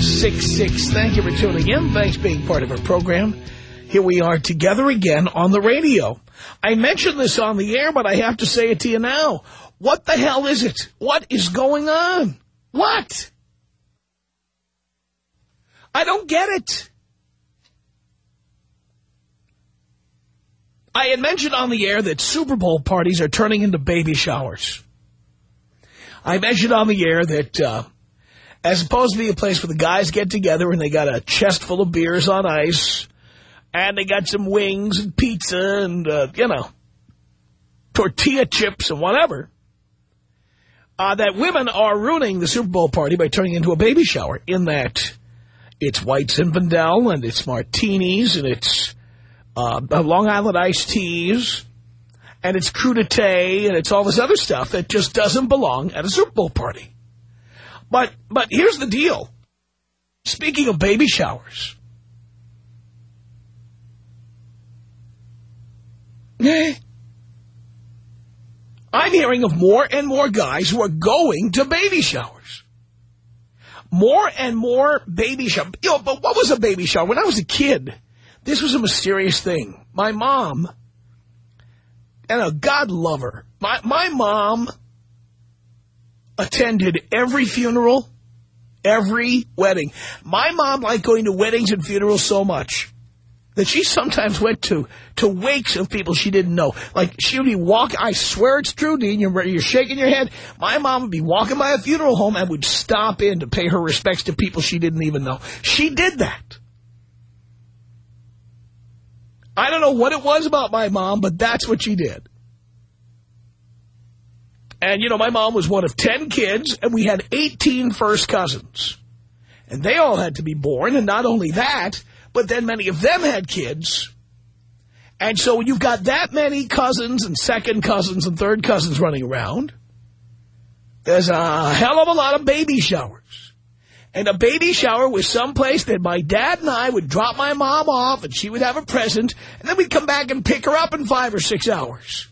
1-800-5800-866. Thank you for tuning in. Thanks for being part of our program. Here we are together again on the radio. I mentioned this on the air, but I have to say it to you now. What the hell is it? What is going on? What? I don't get it. I had mentioned on the air that Super Bowl parties are turning into baby showers. I mentioned on the air that uh, as opposed to be a place where the guys get together and they got a chest full of beers on ice and they got some wings and pizza and, uh, you know, tortilla chips and whatever. Uh, that women are ruining the Super Bowl party by turning into a baby shower in that it's White Zinfandel and it's martinis and it's uh, Long Island iced teas and it's crudité and it's all this other stuff that just doesn't belong at a Super Bowl party. But, but here's the deal. Speaking of baby showers, I'm hearing of more and more guys who are going to baby showers. More and more baby showers. You know, but what was a baby shower? When I was a kid, this was a mysterious thing. My mom, and a God love her, my, my mom attended every funeral, every wedding. My mom liked going to weddings and funerals so much that she sometimes went to to wakes of people she didn't know. Like, she would be walking, I swear it's true, Dean, you're, you're shaking your head. My mom would be walking by a funeral home and would stop in to pay her respects to people she didn't even know. She did that. I don't know what it was about my mom, but that's what she did. And, you know, my mom was one of 10 kids, and we had 18 first cousins. And they all had to be born, and not only that, but then many of them had kids. And so when you've got that many cousins and second cousins and third cousins running around, there's a hell of a lot of baby showers. And a baby shower was someplace that my dad and I would drop my mom off and she would have a present and then we'd come back and pick her up in five or six hours.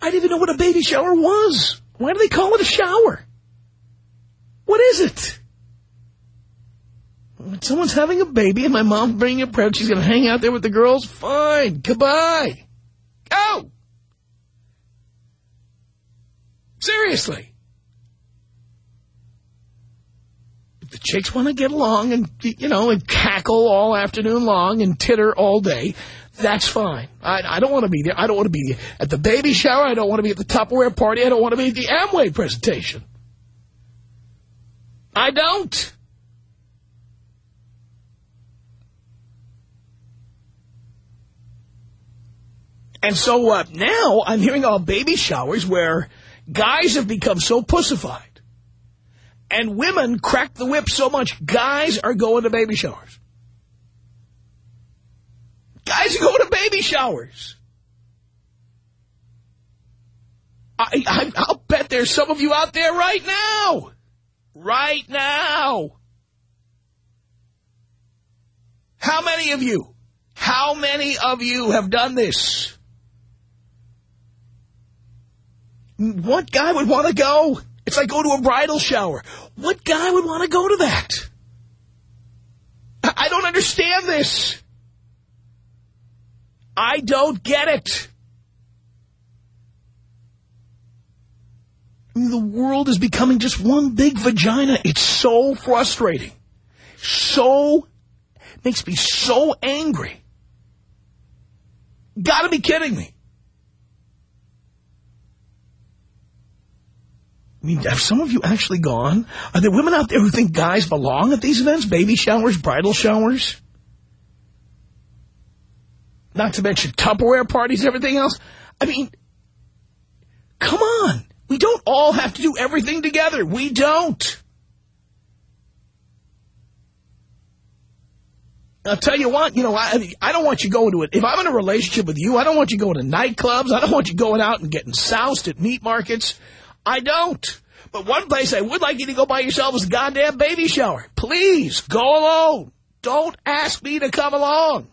I didn't even know what a baby shower was. Why do they call it a shower? What is it? When someone's having a baby and my mom's bringing a present, she's going to hang out there with the girls, fine. Goodbye. Go. Seriously. If the chicks want to get along and, you know, and cackle all afternoon long and titter all day, that's fine. I, I don't want to be there. I don't want to be at the baby shower. I don't want to be at the Tupperware party. I don't want to be at the Amway presentation. I don't. And so uh, now I'm hearing about baby showers where guys have become so pussified and women crack the whip so much, guys are going to baby showers. Guys are going to baby showers. I, I, I'll bet there's some of you out there right now. Right now. How many of you? How many of you have done this? What guy would want to go? It's like go to a bridal shower. What guy would want to go to that? I don't understand this. I don't get it. The world is becoming just one big vagina. It's so frustrating. so, makes me so angry. Gotta be kidding me. I mean, have some of you actually gone? Are there women out there who think guys belong at these events? Baby showers, bridal showers? Not to mention Tupperware parties, and everything else. I mean, come on. We don't all have to do everything together. We don't. I'll tell you what, you know, I, I don't want you going to it. If I'm in a relationship with you, I don't want you going to nightclubs. I don't want you going out and getting soused at meat markets. I don't. But one place I would like you to go by yourself is goddamn baby shower. Please, go alone. Don't ask me to come along.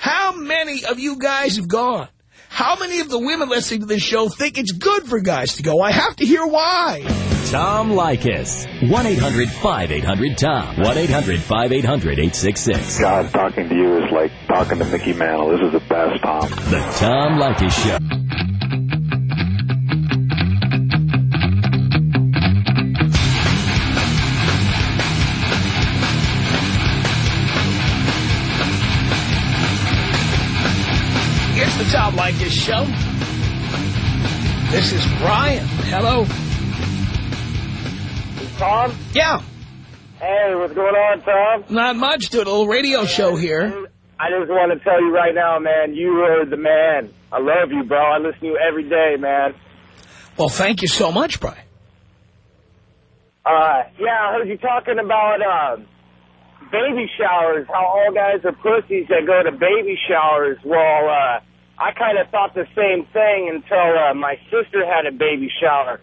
How many of you guys have gone? How many of the women listening to this show think it's good for guys to go? I have to hear why. Tom Leykis. 1-800-5800-TOM. 1-800-5800-866. God, talking to you is like talking to Mickey Mantle. This is the best, Tom. The Tom Leykis Show. Tom Leykis Show. This is Brian. Hello. Tom? Yeah, Hey, what's going on, Tom? not much. Doing a little radio show here. I just want to tell you right now, man, you are the man. I love you, bro. I listen to you every day, man. Well, thank you so much, Brian. Uh, yeah, I heard you talking about uh, baby showers, how all guys are pussies that go to baby showers. Well, uh, I kind of thought the same thing until uh, my sister had a baby shower.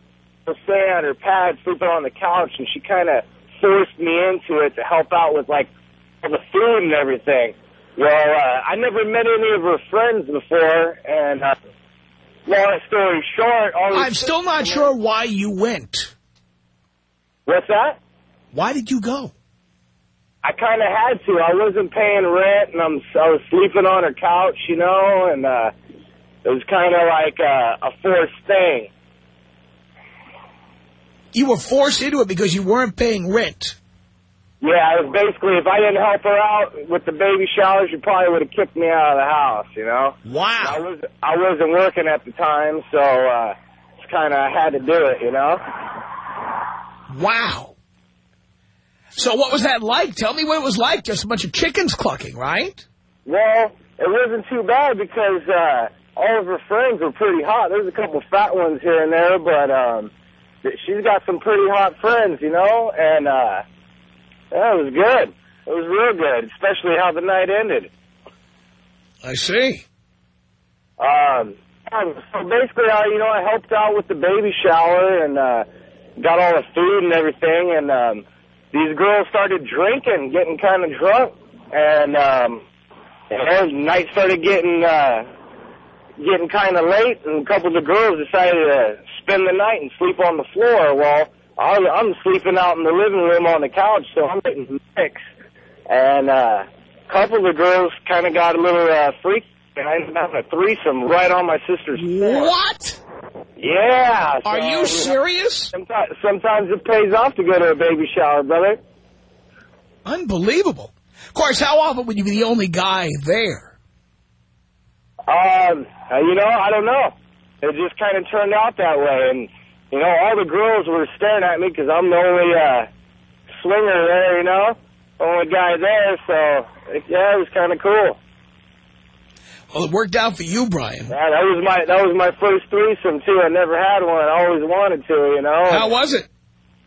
Was staying on her pad, sleeping on the couch, and she kind of forced me into it to help out with, like, all the food and everything. Well, uh, I never met any of her friends before, and uh, long story short... All I'm still not sure why you went. What's that? Why did you go? I kind of had to. I wasn't paying rent, and I'm I was sleeping on her couch, you know, and uh, it was kind of like uh, a forced thing. You were forced into it because you weren't paying rent. Yeah, it was basically if I didn't help her out with the baby showers, she probably would have kicked me out of the house, you know. Wow. I was I wasn't working at the time, so uh, it's kind of I had to do it, you know. Wow. So what was that like? Tell me what it was like. Just a bunch of chickens clucking, right? Well, it wasn't too bad because uh, all of her friends were pretty hot. There's a couple fat ones here and there, but um, she's got some pretty hot friends, you know, and uh, yeah, it was good. It was real good, especially how the night ended. I see. Um, so basically, I, you know, I helped out with the baby shower and uh, got all the food and everything, and um, these girls started drinking, getting kind of drunk, and um, and night started getting uh, getting kind of late, and a couple of the girls decided to spend the night and sleep on the floor. Well, I, I'm sleeping out in the living room on the couch, so I'm getting mixed, and uh, a couple of the girls kind of got a little uh, freaked. And I ended up having a threesome right on my sister's floor. What? Yeah. Are so, you serious? Sometimes, sometimes it pays off to go to a baby shower, brother. Unbelievable. Of course, how often would you be the only guy there? Um, uh, you know, I don't know. It just kind of turned out that way, and you know, all the girls were staring at me because I'm the only uh, swinger there, you know, only guy there. So yeah, it was kind of cool. Well, it worked out for you, Brian. Yeah, that was my that was my first threesome too. I never had one. I always wanted to, you know. How was it?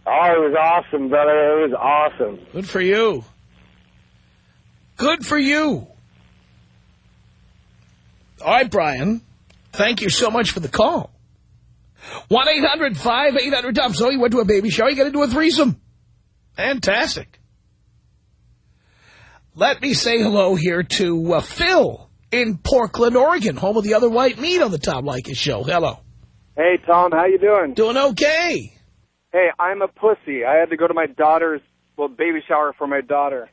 Oh, it was awesome, brother. It was awesome. Good for you. Good for you. All right, Brian. Thank you so much for the call. 1-800-5800-TOM. So you went to a baby shower. You got into a threesome. Fantastic. Let me say hello here to uh, Phil in Portland, Oregon, home of the other white meat on the Tom Leykis show. Hello. Hey, Tom, how you doing? Doing okay. Hey, I'm a pussy. I had to go to my daughter's, well, baby shower for my daughter.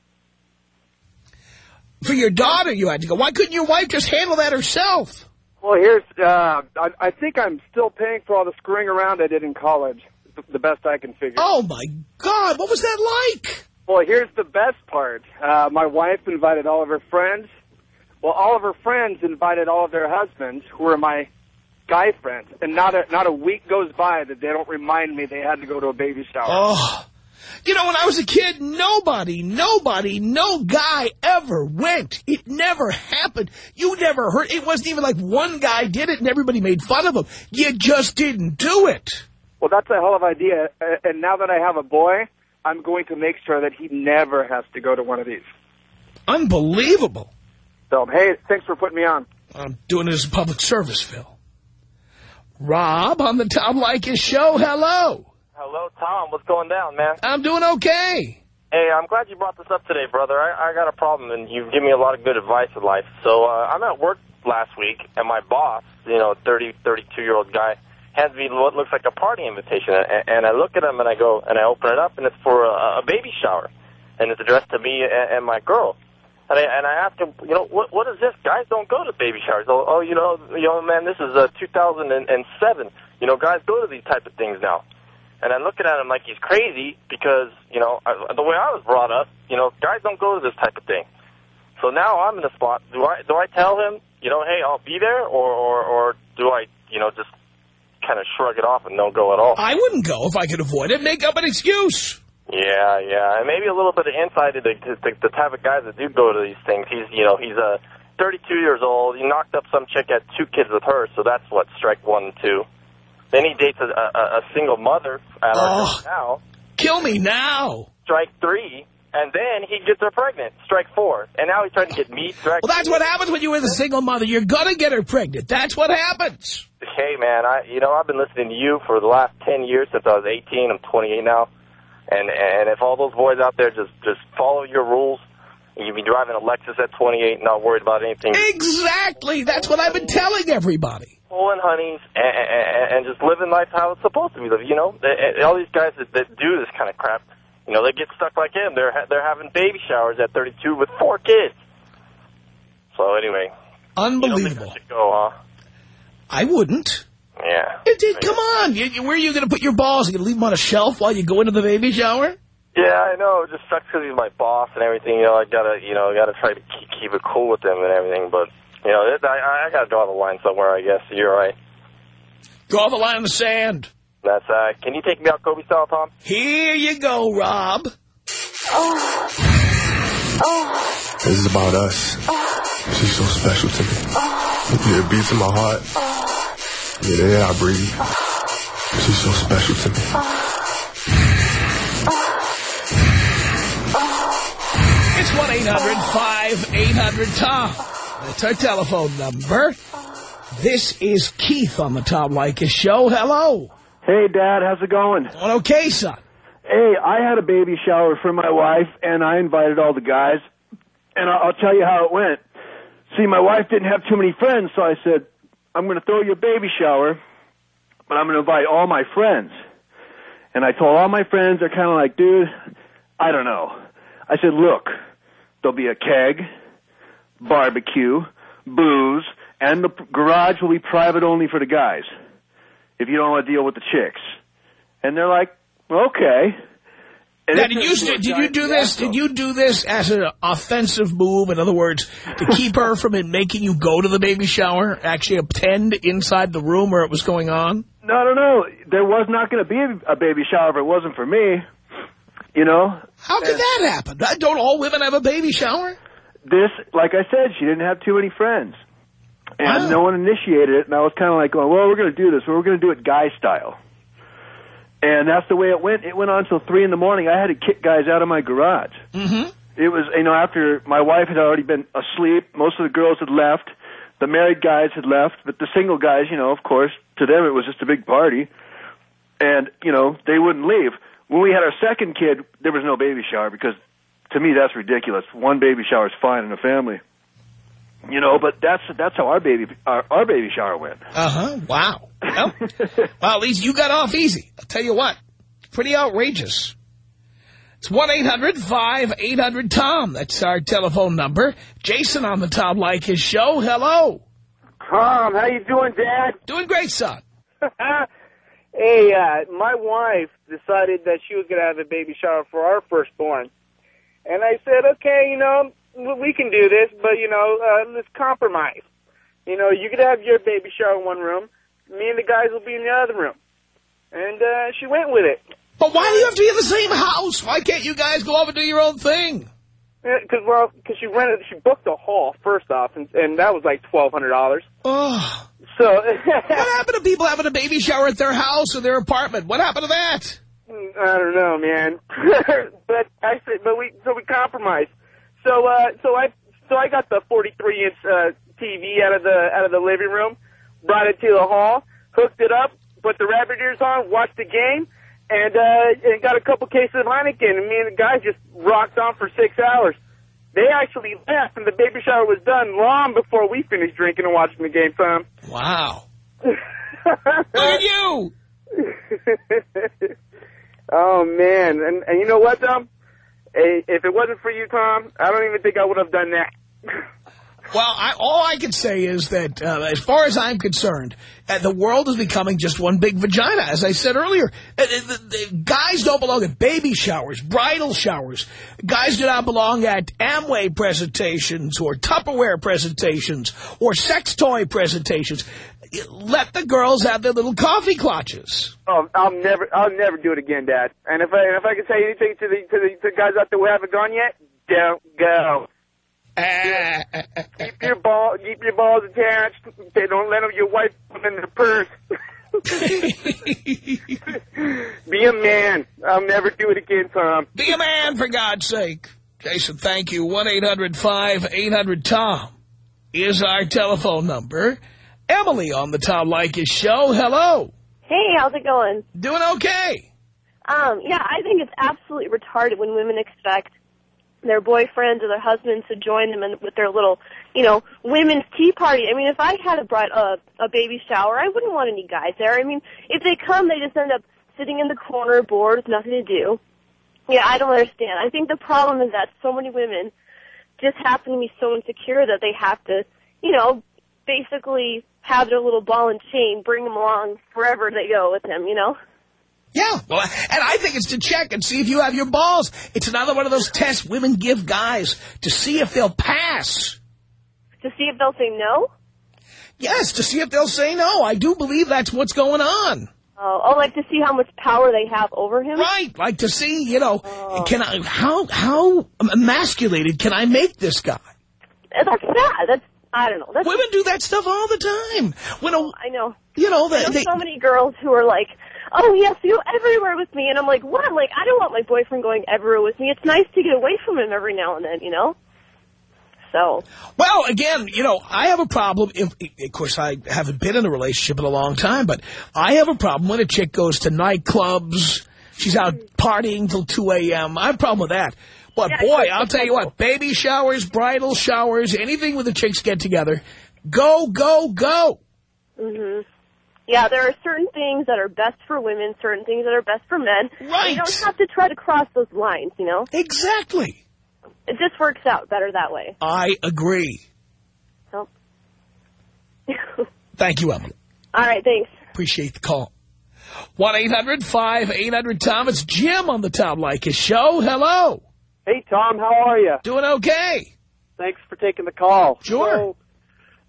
For your daughter, you had to go. Why couldn't your wife just handle that herself? Well, here's, uh, I, I think I'm still paying for all the screwing around I did in college. The, the best I can figure. Oh, my God. What was that like? Well, here's the best part. Uh, my wife invited all of her friends. Well, all of her friends invited all of their husbands, who were my guy friends. And not a, not a week goes by that they don't remind me they had to go to a baby shower. Oh. You know, when I was a kid, nobody, nobody, no guy ever went. It never happened. You never heard. It wasn't even like one guy did it and everybody made fun of him. You just didn't do it. Well, that's a hell of an idea. And now that I have a boy, I'm going to make sure that he never has to go to one of these. Unbelievable. So, hey, thanks for putting me on. I'm doing it as a public service, Phil. Rob on the Tom Leykis show. Hello. Hello, Tom. What's going down, man? I'm doing okay. Hey, I'm glad you brought this up today, brother. I, I got a problem, and you've given me a lot of good advice in life. So uh, I'm at work last week, and my boss, you know, 30, 32-year-old guy, hands me what looks like a party invitation. And, and I look at him, and I go, and I open it up, and it's for a, a baby shower. And it's addressed to me and, and my girl. And I, and I asked him, you know, what what is this? Guys don't go to baby showers. Oh, oh you know, young man, this is uh, 2007. You know, guys go to these type of things now. And I'm looking at him like he's crazy because, you know, I, the way I was brought up, you know, guys don't go to this type of thing. So now I'm in the spot. Do I do I tell him, you know, hey, I'll be there, or or, or do I, you know, just kind of shrug it off and don't go at all? I wouldn't go if I could avoid it. Make up an excuse. Yeah, yeah, and maybe a little bit of insight into the, the, the type of guys that do go to these things. He's, you know, he's a 32 years old. He knocked up some chick, had two kids with her, so that's what strike one and two. Then he dates a, a, a single mother at Oh. now. Kill me now. Strike three, and then he gets her pregnant. Strike four, and now he's trying to get me. Strike. Well, that's what happens when you're with a single mother. You're going to get her pregnant. That's what happens. Hey, man, I you know I've been listening to you for the last 10 years since I was 18. I'm 28 now, and and if all those boys out there just just follow your rules, you'd be driving a Lexus at 28, not worried about anything. Exactly. That's what I've been telling everybody. pulling honeys and, and, and just living life how it's supposed to be lived. You know, all these guys that, that do this kind of crap, you know, they get stuck like him. They're ha- they're having baby showers at 32 with four kids. So anyway, you don't think I Unbelievable. go, huh? I wouldn't. Yeah. It, it, come on. You, you- where are you going to put your balls? Are You going to leave them on a shelf while you go into the baby shower? Yeah, I know. It just sucks because he's my boss and everything. You know, I gotta, you know, I gotta try to keep, keep it cool with him and everything. But you know, it, I, I gotta draw the line somewhere. I guess you're right. Draw the line in the sand. That's. uh Can you take me out Kobe style, Tom? Here you go, Rob. Oh. Oh. This is about us. She's so special to me. Yeah, it beats in my heart. Yeah, the air I breathe. She's so special to me. It's 1-800-5800-TOM. That's our telephone number. This is Keith on the Tom Leykis show. Hello. Hey, Dad, how's it going? Doing okay, son? Hey, I had a baby shower for my wife, and I invited all the guys, and I'll I'll tell you how it went. See, my wife didn't have too many friends, so I said, I'm going to throw you a baby shower, but I'm going to invite all my friends. And I told all my friends, they're kind of like, dude, I don't know. I said, look, there'll be a keg, barbecue, booze, and the garage will be private only for the guys if you don't want to deal with the chicks. And they're like, okay. And Now, did you did you do this? Did you do this as an offensive move? In other words, to keep her from making you go to the baby shower, actually attend inside the room where it was going on? No, no, no. There was not going to be a, baby shower if it wasn't for me. You know, How could that happen? Uh, Don't all women have a baby shower? this, like I said, she didn't have too many friends. And Wow. no one initiated it, and I was kind of like going, well, we're going to do this. We're going to do it guy style. And that's the way it went. It went on till 3 in the morning. I had to kick guys out of my garage. Mm-hmm. It was, you know, after my wife had already been asleep, most of the girls had left, the married guys had left, but the single guys, you know, of course, to them it was just a big party. And, you know, they wouldn't leave. When we had our second kid, there was no baby shower because to me that's ridiculous. One baby shower is fine in a family. You know, but that's that's how our baby our, our baby shower went. Uh-huh. Wow. Well, well, at least you got off easy. I'll tell you what. It's pretty outrageous. It's 1-800-5800-TOM. That's our telephone number. Jason on the Tom Leykis show. Hello. Tom, how you doing, Dad? Doing great, son. hey, uh, my wife decided that she was going to have a baby shower for our firstborn. And I said, okay, you know, w- we can do this, but, you know, uh, let's compromise. You know, you could have your baby shower in one room. Me and the guys will be in the other room. And uh, she went with it. But why do you have to be in the same house? Why can't you guys go off and do your own thing? Because well, cause she rented, she booked a hall first off, and, and that was like twelve hundred dollars. Oh. So what happened to people having a baby shower at their house or their apartment? What happened to that? I don't know, man. but I said, but we so we compromised. So uh, so I so I got the 43 inch uh, TV out of the out of the living room, brought it to the hall, hooked it up, put the rabbit ears on, watched the game, and uh, and got a couple cases of Heineken. And me and the guys just rocked on for six hours. They actually left, and the baby shower was done long before we finished drinking and watching the game. Tom. Wow. Look you. oh man, and and you know what, Tom? If it wasn't for you, Tom, I don't even think I would have done that. Well, I, all I can say is that, uh, as far as I'm concerned, uh, the world is becoming just one big vagina. As I said earlier, uh, the, the guys don't belong at baby showers, bridal showers. Guys do not belong at Amway presentations or Tupperware presentations or sex toy presentations. Let the girls have their little coffee clutches. Oh, I'll never, I'll never do it again, Dad. And if I, and if I can say anything to the to the, to the guys out there who haven't gone yet, don't go. Ah. keep your ball, keep your balls attached. They don't let them, your wife put them in the purse. Be a man. I'll never do it again, Tom. Be a man, for God's sake. Jason, thank you. 1-800-5800-TOM is our telephone number. Emily on the Tom Leykis show. Hello. Hey, how's it going? Doing okay. Um, yeah, I think it's absolutely retarded when women expect their boyfriends or their husbands to join them in, with their little, you know, women's tea party. I mean, if I had a bride, uh, a baby shower, I wouldn't want any guys there. I mean, if they come, they just end up sitting in the corner, bored, with nothing to do. Yeah, I don't understand. I think the problem is that so many women just happen to be so insecure that they have to, you know, basically have their little ball and chain, bring them along wherever they go with them, you know? Yeah, well, and I think it's to check and see if you have your balls. It's another one of those tests women give guys to see if they'll pass. To see if they'll say no? Yes, to see if they'll say no. I do believe that's what's going on. Oh, oh, like to see how much power they have over him? Right, like to see, you know, oh. can I, how, how emasculated can I make this guy? That's sad. That's, I don't know. That's, Women do that stuff all the time. When a, oh, I know. you know, I know they, so many girls who are like, oh, yes, you everywhere with me. And I'm like, what? Like, I don't want my boyfriend going everywhere with me. It's nice to get away from him every now and then, you know? So, Well, again, you know, I have a problem. If, of course, I haven't been in a relationship in a long time, but I have a problem when a chick goes to nightclubs. She's out mm. partying till 2 a.m. I have a problem with that. But, Yeah, boy, I'll tell you what, baby showers, bridal showers, anything where the chicks get together, go, go, go. hmm yeah, there are certain things that are best for women, certain things that are best for men. Right. You don't have to try to cross those lines, you know? Exactly. It just works out better that way. I agree. So. Thank you, Emily. All right, thanks. Appreciate the call. 1-800-5800-TOM. It's Jim on the Tom Leykis show. Hello. Hey, Tom, how are you? Doing okay. Thanks for taking the call. Sure. So,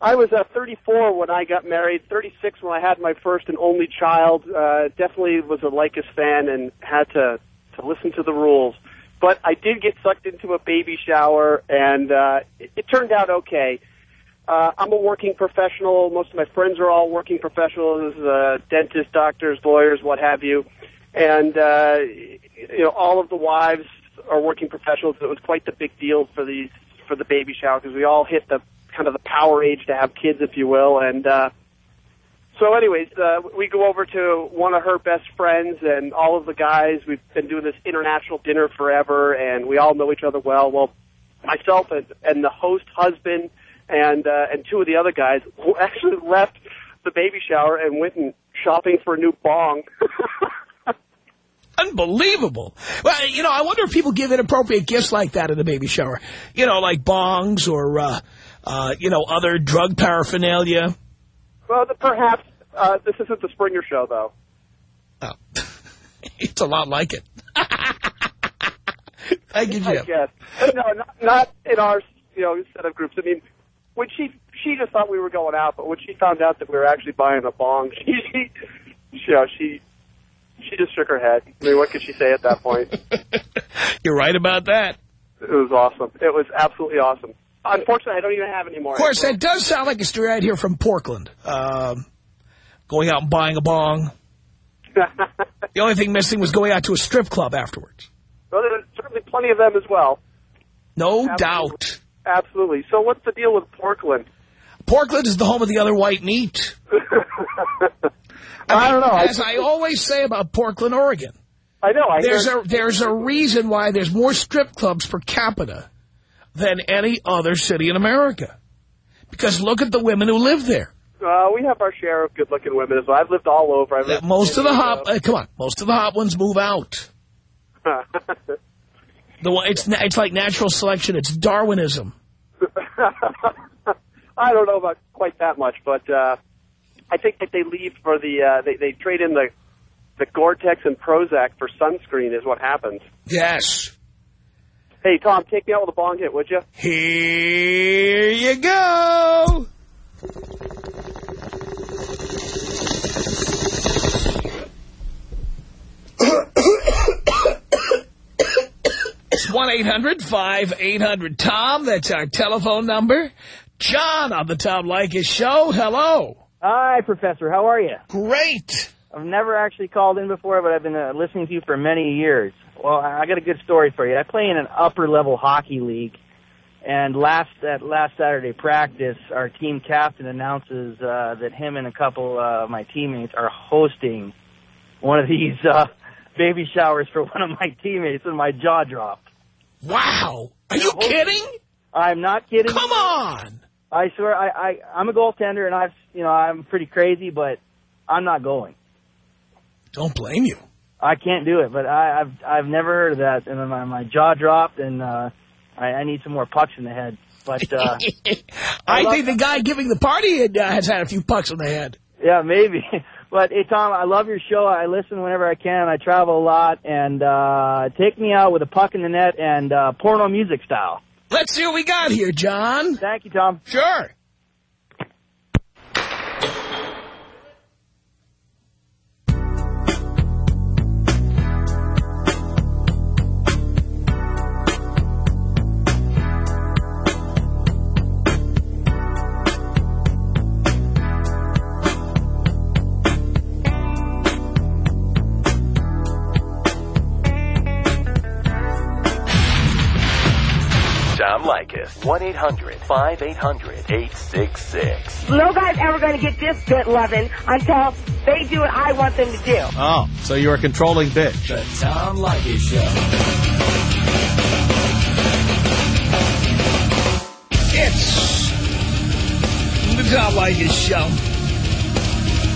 I was uh, 34 when I got married, 36 when I had my first and only child. Uh, definitely was a Leykis fan and had to, to listen to the rules. But I did get sucked into a baby shower, and uh, it, it turned out okay. Uh, I'm a working professional. Most of my friends are all working professionals, uh, dentists, doctors, lawyers, what have you. And, uh, you know, all of the wives are working professionals. It was quite the big deal for these, for the baby shower because we all hit the kind of the power age to have kids, if you will. And, uh, so anyways, uh, we go over to one of her best friends and all of the guys. We've been doing this international dinner forever and we all know each other well. Well, myself and, and the host husband and, uh, and two of the other guys actually left the baby shower and went and shopping for a new bong. Unbelievable. Well, you know, I wonder if people give inappropriate gifts like that at a baby shower. You know, like bongs or, uh, uh, you know, other drug paraphernalia. well, the, perhaps, uh, this isn't the Springer show though. Oh. it's a lot like it. Thank you, I Jim. guess. But no, not, not in our you know set of groups. I mean, when she she just thought we were going out, but when she found out that we were actually buying a bong, she, she you know she she just shook her head. I mean, what could she say at that point? You're right about that. It was awesome. It was absolutely awesome. Unfortunately, I don't even have any more. Of course, that does sound like a story I'd hear from Portland. Um, going out and buying a bong. The only thing missing was going out to a strip club afterwards. well, there's certainly plenty of them as well. No Absolutely. doubt. Absolutely. So, what's the deal with Portland? Portland is the home of the other white meat. I don't know. As I always say about Portland, Oregon, I know. I there's hear, a there's a reason why there's more strip clubs per capita than any other city in America. Because look at the women who live there. uh, we have our share of good-looking women as well. I've lived all over. I've lived Most of the hot, uh, come on, most of the hot ones move out. The one, it's it's like natural selection. It's Darwinism. I don't know about quite that much, but uh, I think that they leave for the uh, they they trade in the the Gore-Tex and Prozac for sunscreen is what happens. Yes. Hey Tom, take me out with a bong hit, would you? Here you go. It's 1-800-5800-TOM. That's our telephone number. John on the Tom Leykis show. Hello. Hi, Professor. How are you? Great. I've never actually called in before, but I've been uh, listening to you for many years. Well, I got a good story for you. I play in an upper level hockey league, and last at last Saturday practice, our team captain announces uh, that him and a couple uh, of my teammates are hosting one of these uh, baby showers for one of my teammates, and my jaw dropped. Wow. Are you kidding? I'm not kidding. Come on. I swear, I, I I'm a goaltender, and I've you know I'm pretty crazy, but I'm not going. Don't blame you. I can't do it, but I, I've I've never heard of that, and my, my jaw dropped, and uh, I, I need some more pucks in the head. But uh, I think the guy giving the party uh, has had a few pucks in the head. yeah, maybe. But hey, Tom, I love your show. I listen whenever I can. I travel a lot, and uh, take me out with a puck in the net and uh, porno music style. Let's see what we got here, John. Thank you, Tom. Sure. 1-800-5800-866. No guy's ever going to get this bit loving until they do what I want them to do. Oh, so you're a controlling bitch. The Tom Leykis Show. It's the Tom Leykis Show.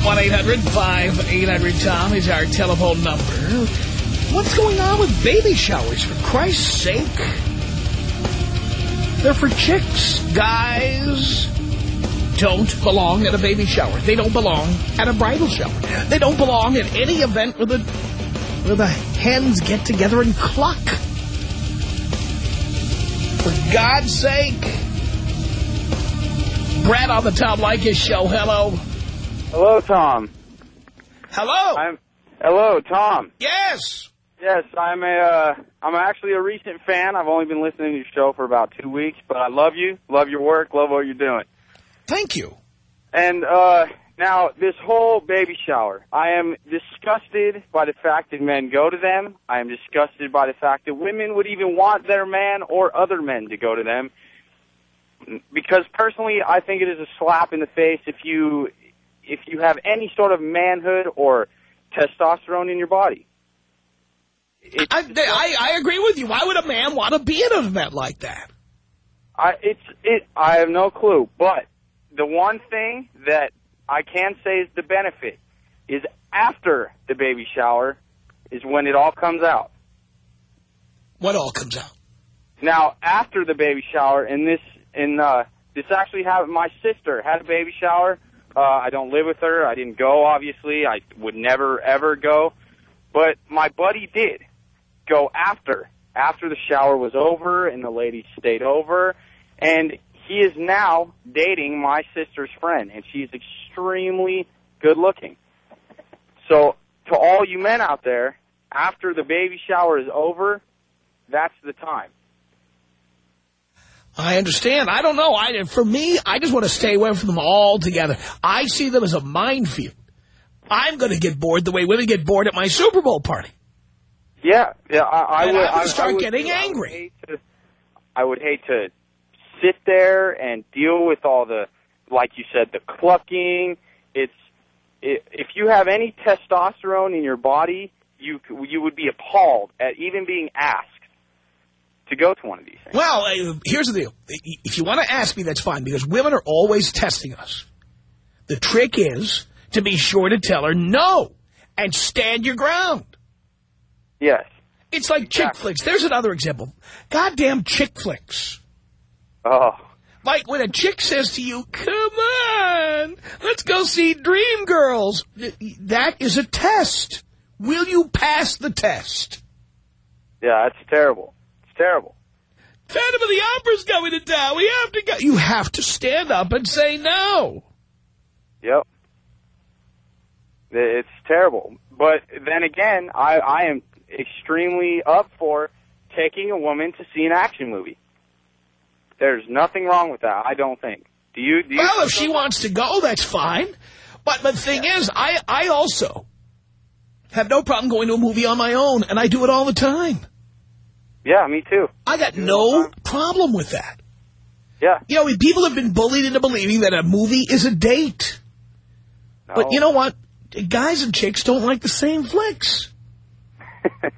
1-800-5800-TOM is our telephone number. What's going on with baby showers, for Christ's sake? They're for chicks. Guys don't belong at a baby shower. They don't belong at a bridal shower. They don't belong at any event where the, where the hens get together and cluck. For God's sake. Brad on the Tom Leykis show. Hello. Hello, Tom. Hello. I'm hello, Tom. Yes. Yes, I'm a uh, I'm actually a recent fan. I've only been listening to your show for about two weeks, but I love you, love your work, love what you're doing. Thank you. And uh, now this whole baby shower, I am disgusted by the fact that men go to them. I am disgusted by the fact that women would even want their man or other men to go to them. Because personally, I think it is a slap in the face if you if you have any sort of manhood or testosterone in your body. I, I, I agree with you. Why would a man want to be in an event like that? I it's it. I have no clue, but the one thing that I can say is the benefit is after the baby shower is when it all comes out. What all comes out? Now, after the baby shower, and this and uh, this actually happened. My sister had a baby shower. Uh, I don't live with her. I didn't go. Obviously, I would never ever go. But my buddy did go after after the shower was over and the lady stayed over, and he is now dating my sister's friend, and she's extremely good looking. So, to all you men out there, after the baby shower is over, that's the time. I understand. I don't know. I For me, I just want to stay away from them altogether. I see them as a minefield. I'm going to get bored the way women get bored at my Super Bowl party. Yeah, yeah. I, I would I would I, start I would, getting I would angry. hate to- I would hate to sit there and deal with all the, like you said, the clucking. It's i if you have any testosterone in your body, you you would be appalled at even being asked to go to one of these things. Well, uh, here's the deal. If you want to ask me, that's fine, because women are always testing us. The trick is to be sure to tell her no and stand your ground. Yes. It's like chick flicks. There's another example. Goddamn chick flicks. Oh. Like when a chick says to you, come on, let's go see Dreamgirls. That is a test. Will you pass the test? Yeah, that's terrible. It's terrible. Phantom of the Opera's going to town. We have to go. You have to stand up and say no. Yep. It's terrible. But then again, I, I am extremely up for taking a woman to see an action movie. There's nothing wrong with that, I don't think. Do you? Do you Well, if she wants to go, that's fine. But the thing is, I, I also have no problem going to a movie on my own, and I do it all the time. Yeah, me too. I got no problem with that. Yeah. You know, people have been bullied into believing that a movie is a date. But you know what? Guys and chicks don't like the same flicks.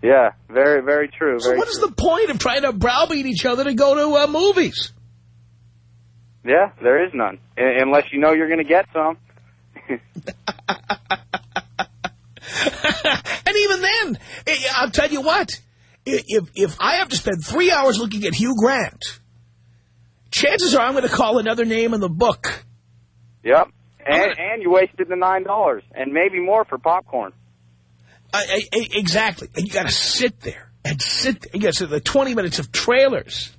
Yeah, very, very true. So Very what is the point of trying to browbeat each other to go to uh, movies? Yeah, there is none. I- unless you know you're going to get some. And even then, I'll tell you what, if, if I have to spend three hours looking at Hugh Grant, chances are I'm going to call another name in the book. Yep. And, and you wasted the $9 and maybe more for popcorn. I, I, exactly. And you got to sit there and sit there. You got to sit the 20 minutes of trailers.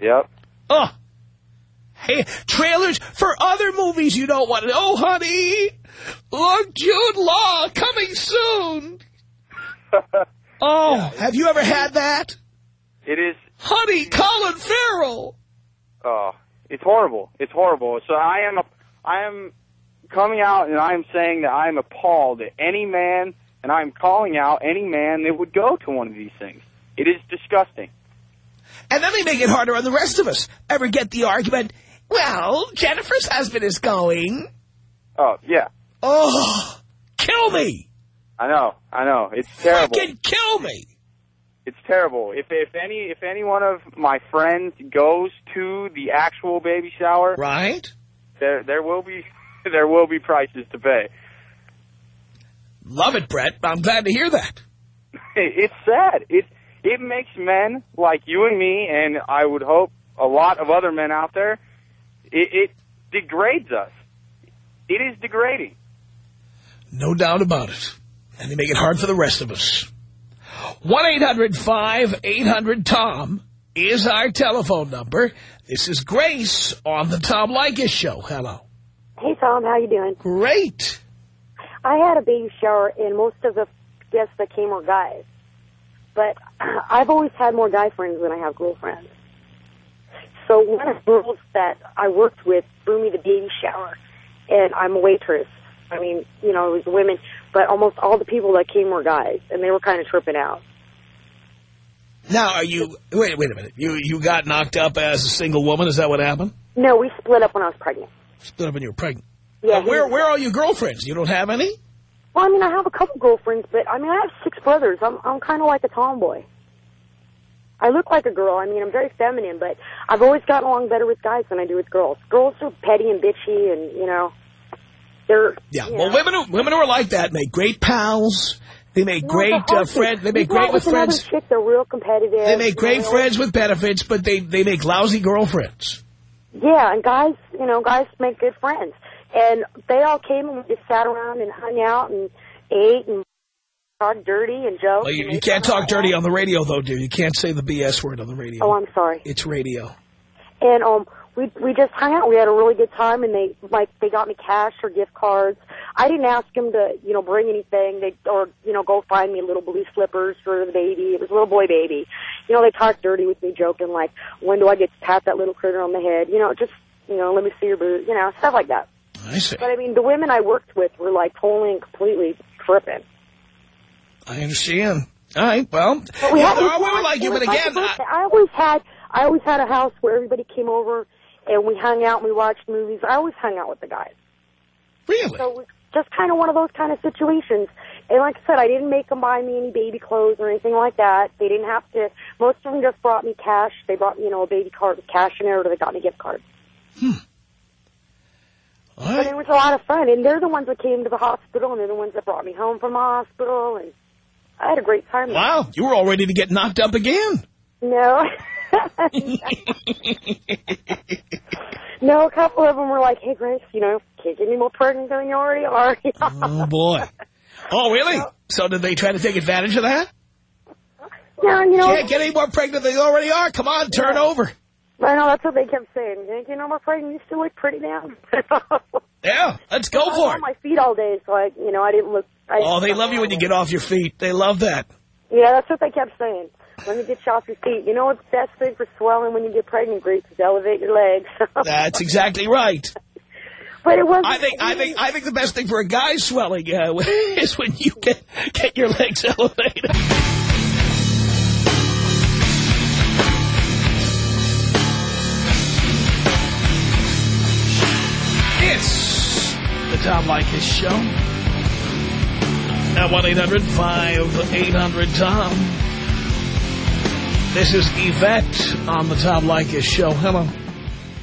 Yep. Oh. Hey, trailers for other movies you don't want. Oh, honey, look, Jude Law coming soon. Oh, have you ever had that? It is Honey, Colin Farrell. Oh, it's horrible. It's horrible. So I am, a, I am coming out and I am saying that I am appalled at any man, and I am calling out any man that would go to one of these things. It is disgusting. And then they make it harder on the rest of us. Ever get the argument, well, Jennifer's husband is going. Oh yeah, Oh, kill me. I know, I know. It's terrible. Fucking kill me. It's terrible. If if any if any one of my friends goes to the actual baby shower, right? There there will be there will be prices to pay. Love it, Brett. I'm glad to hear that. It's sad. It it makes men like you and me, and I would hope a lot of other men out there. It, it degrades us. It is degrading. No doubt about it. And they make it hard for the rest of us. 1-800-5800-TOM is our telephone number. This is Grace on the Tom Leykis Show. Hello. Hey, Tom, how you doing? Great. I had a baby shower, and most of the guests that came were guys. But I've always had more guy friends than I have girlfriends. So one of the girls that I worked with threw me the baby shower, and I'm a waitress. I mean, you know, it was women, but almost all the people that came were guys, and they were kind of tripping out. Now, are you... Wait, wait a minute. You you got knocked up as a single woman? Is that what happened? No, we split up when I was pregnant. Split up when you were pregnant. Yeah. Where where are your girlfriends? You don't have any? Well, I mean, I have a couple girlfriends, but I mean, I have six brothers. I'm I'm kind of like a tomboy. I look like a girl. I mean, I'm very feminine, but I've always gotten along better with guys than I do with girls. Girls are petty and bitchy, and you know, they're Yeah. Well, know. women who, women who are like that make great pals. They make No, great uh, friends. They make great with friends. Chick, they're real competitive. They make great know. friends with benefits, but they they make lousy girlfriends. Yeah, and guys, you know, guys make good friends. And they all came and we just sat around and hung out and ate and talked dirty and joke. Well, you, and you can't talk dirty on the radio, though, dear. You can't say the BS word on the radio. Oh, I'm sorry. It's radio. And um, we we just hung out. We had a really good time, and they like they got me cash or gift cards. I didn't ask them to you know bring anything. They or you know go find me little blue slippers for the baby. It was a little boy baby. You know they talked dirty with me, joking like, when do I get to pat that little critter on the head? You know, just you know, let me see your boot. You know, stuff like that. I see. But I mean, the women I worked with were like totally and completely tripping. I understand. All right, well, But we had, there are women like you, but again, a I. I always had I always had a house where everybody came over and we hung out and we watched movies. I always hung out with the guys. Really? So it was just kind of one of those kind of situations. And like I said, I didn't make them buy me any baby clothes or anything like that. They didn't have to. Most of them just brought me cash. They brought me, you know, a baby card with cash in it, or they got me gift cards. Hmm. But it was a lot of fun, and they're the ones that came to the hospital, and they're the ones that brought me home from the hospital, and I had a great time. there. wow, you were all ready to get knocked up again. No. no, a couple of them were like, hey, Grace, you know, can't get any more pregnant than you already are. Oh, boy. Oh, really? So did they try to take advantage of that? no, you know. Can't get any more pregnant than you already are. Come on, turn over. I know, that's what they kept saying. You no more pregnant, you still look pretty now. Yeah, let's go I was for on it. my feet all day, so I, you know, I didn't look. I, Oh, they love you when you get off your feet. They love that. Yeah, that's what they kept saying. Let me get you off your feet. You know what's the best thing for swelling when you get pregnant, Grace, is elevate your legs. That's exactly right. but it wasn't. I think I think I think the best thing for a guy swelling uh, is when you get get your legs elevated. It's the Tom Leykis Show. At 1-800-5800-TOM. This is Yvette on the Tom Leykis Show. Hello.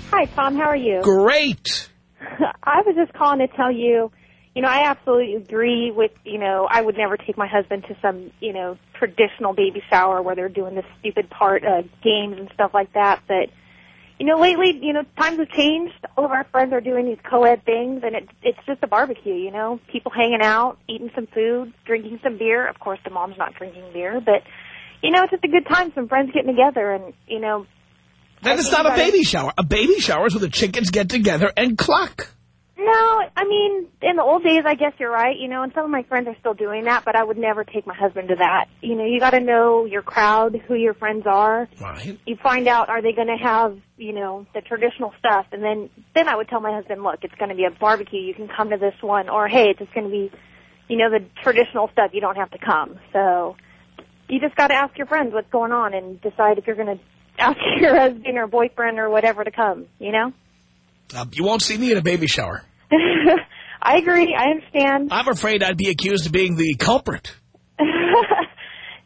Hi, Tom. How are you? Great. I was just calling to tell you, you know, I absolutely agree with, you know, I would never take my husband to some, you know, traditional baby shower where they're doing this stupid part, uh, games and stuff like that. But, you know, lately, you know, times have changed. All of our friends are doing these co-ed things, and it, it's just a barbecue, you know, people hanging out, eating some food, drinking some beer. Of course, the mom's not drinking beer, but, you know, it's just a good time. Some friends getting together, and, you know, Then it's not a baby shower. A baby shower is where the chickens get together and cluck. No, I mean, in the old days, I guess you're right, you know, and some of my friends are still doing that, but I would never take my husband to that. You know, you got to know your crowd, who your friends are. Right. You find out, are they going to have, you know, the traditional stuff? And then, then I would tell my husband, look, it's going to be a barbecue. You can come to this one. Or, hey, it's just going to be, you know, the traditional stuff. You don't have to come. So you just got to ask your friends what's going on and decide if you're going to ask your husband or boyfriend or whatever to come, you know? Uh, you won't see me in a baby shower. I agree. I understand. I'm afraid I'd be accused of being the culprit.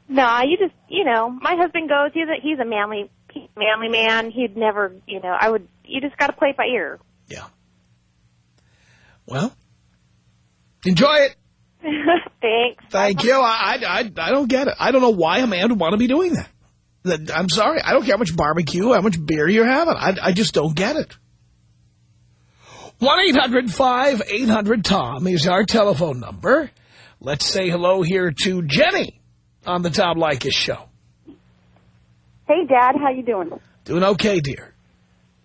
no, you just, you know, my husband goes. He's a he's a manly manly man. He'd never, you know, I would. You just got to play it by ear. Yeah. Well, enjoy it. Thanks. Thank you. I, I, I, don't get it. I don't know why a man would want to be doing that. That- I'm sorry. I don't care how much barbecue, how much beer you're having. I, I just don't get it. 1-800-5800-TOM is our telephone number. Let's say hello here to Jenny on the Tom Leykis show. Hey, Dad, how you doing? Doing okay, dear.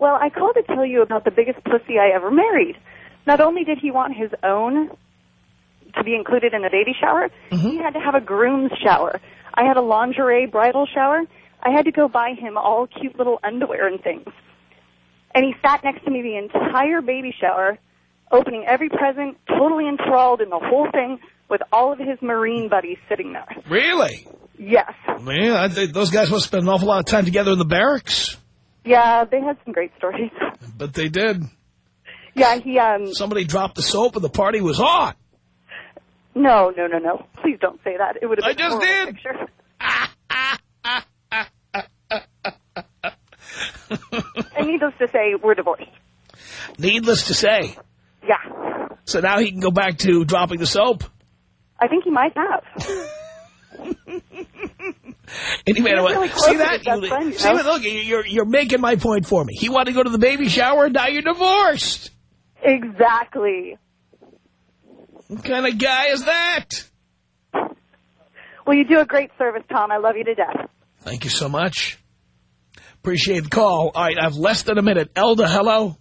Well, I called to tell you about the biggest pussy I ever married. Not only did he want his own to be included in the baby shower, mm-hmm. he had to have a groom's shower. I had a lingerie bridal shower. I had to go buy him all cute little underwear and things. And he sat next to me the entire baby shower, opening every present, totally enthralled in the whole thing, with all of his Marine buddies sitting there. Really? Yes. Man, I those guys must spend an awful lot of time together in the barracks. Yeah, they had some great stories. But they did. Yeah, he, um... Somebody dropped the soap and the party was on. No, no, no, no. Please don't say that. It would have I been just a did. Picture. and needless to say, we're divorced. Needless to say. Yeah. So now he can go back to dropping the soap. I think he might have. And he made He was really see that? You- friend, you see know? look, you're you're making my point for me. He wanted to go to the baby shower, and now you're divorced. Exactly. What kind of guy is that? Well, you do a great service, Tom. I love you to death. Thank you so much. Appreciate the call. All right, I have less than a minute. Elda, hello.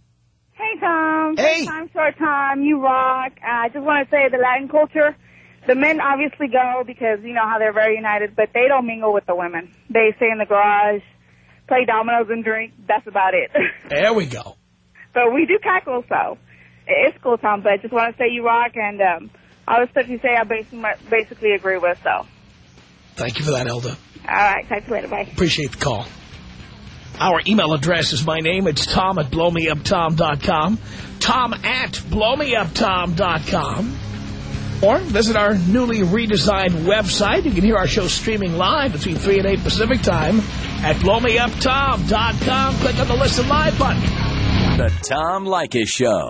Hey, Tom. Hey. First time, short time. You rock. Uh, I just want to say the Latin culture, the men obviously go because you know how they're very united, but they don't mingle with the women. They stay in the garage, play dominoes and drink. That's about it. There we go. but we do cackle, so it's cool, Tom. But I just want to say you rock, and um, all the stuff you say, I basically, basically agree with. So, Thank you for that, Elda. All right. talk to you later. Bye. Appreciate the call. Our email address is my name. It's tom at blowmeuptom.com. Tom at blowmeuptom.com. Or visit our newly redesigned website. You can hear our show streaming live between 3 and 8 Pacific time at blowmeuptom.com. Click on the Listen Live button. The Tom Leykis Show.